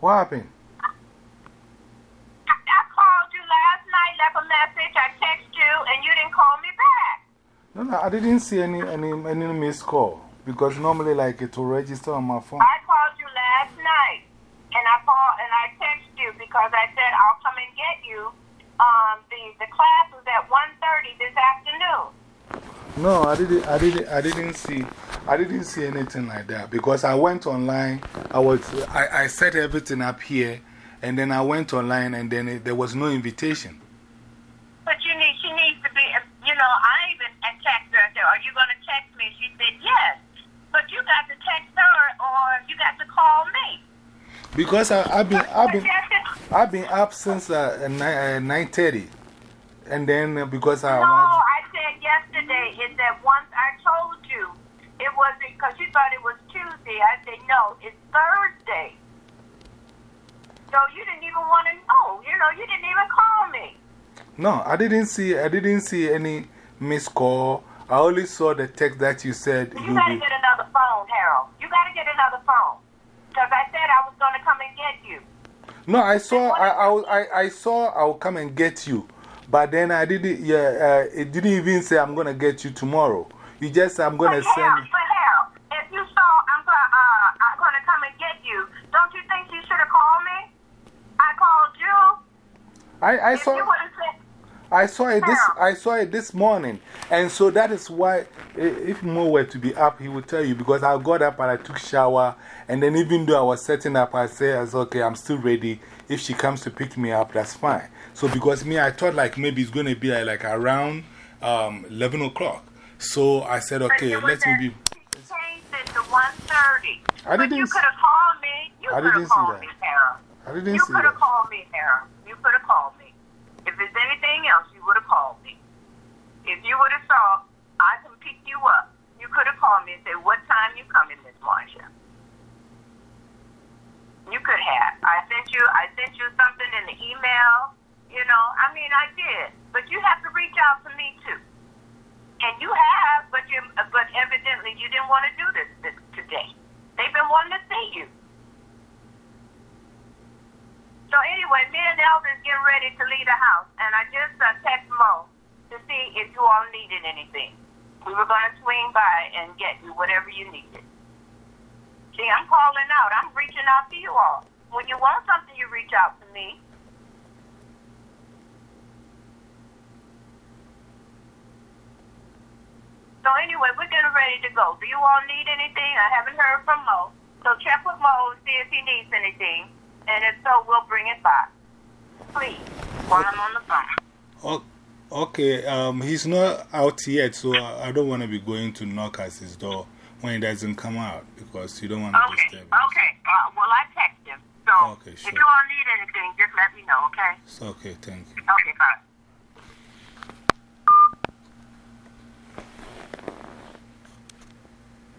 What happened? I called you last night, left a message, I texted you, and you didn't call me back. No, no, I didn't see any, any, any missed call because normally, like, it will register on my phone. I called you last night, and I called and I texted you because I said I'll come and get you. Um, the, the class was at 1.30 this afternoon. No, I didn't, I, didn't, I didn't see. I didn't see anything like that because I went online. I, was, I, I set everything up here and then I went online and then it, there was no invitation. But you need, she needs to be, you know, I even texted her. I said, Are you going to text me? She said, Yes. But you got to text her or you got to call me. Because I, I've been, I've been, I've been up since uh, 9, uh, 9.30. And then uh, because I. No, I said yesterday is that once I told you it wasn't because you thought it was Tuesday. I said, no, it's Thursday. So you didn't even want to know. You know, you didn't even call me. No, I didn't see, I didn't see any missed call. I only saw the text that you said. You got to get another phone, Harold. You got to get another phone. Because I said I was going to come and get you. No, I saw, I, I, I, I saw I'll come and get you. But then I didn't, yeah, uh, it didn't even say I'm going to get you tomorrow. You just I'm going to send. But Harold, if you saw I'm going uh, I'm going to come and get you, don't you think you should have called me? I called you. I, I saw. I saw it this I saw it this morning. And so that is why if Mo were to be up, he would tell you because I got up and I took shower. And then even though I was setting up, I said, okay, I'm still ready. If she comes to pick me up, that's fine. So because me, I thought like maybe it's going to be like, like around um, 11 o'clock. So I said, okay, let me be. changed it to 1.30. I didn't I didn't see that. Me. I didn't you see that. You could have called me, Harold. You could have called me. If it's anything else, you would have called me. If you would have saw, I can pick you up. You could have called me and said, what time you coming, Miss Marcia? You could have. I sent you, I sent you something in the email. You know, I mean, I did. But you have to reach out to me too. And you have, but you, but evidently you didn't want to do this, this today. They've been wanting to see you. So anyway, me and Elvis getting ready to leave the house, and I just uh, text Mo to see if you all needed anything. We were going to swing by and get you whatever you needed. See, I'm calling out. I'm reaching out to you all. When you want something, you reach out to me. So anyway, we're getting ready to go. Do you all need anything? I haven't heard from Mo. So check with Mo, see if he needs anything. And if so, we'll bring it back. Please, while I'm on the phone. Okay, um, he's not out yet, so I don't want to be going to knock at his door when he doesn't come out because you don't want to okay. disturb him. Okay, uh, well, I text him. So okay, sure. if you all need anything, just let me know, okay? It's okay, thank you. Okay, bye.